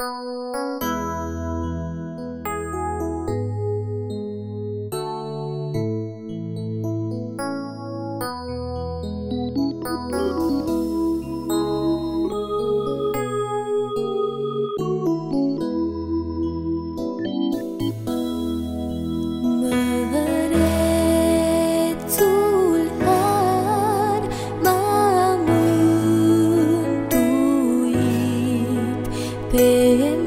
Música Mentuit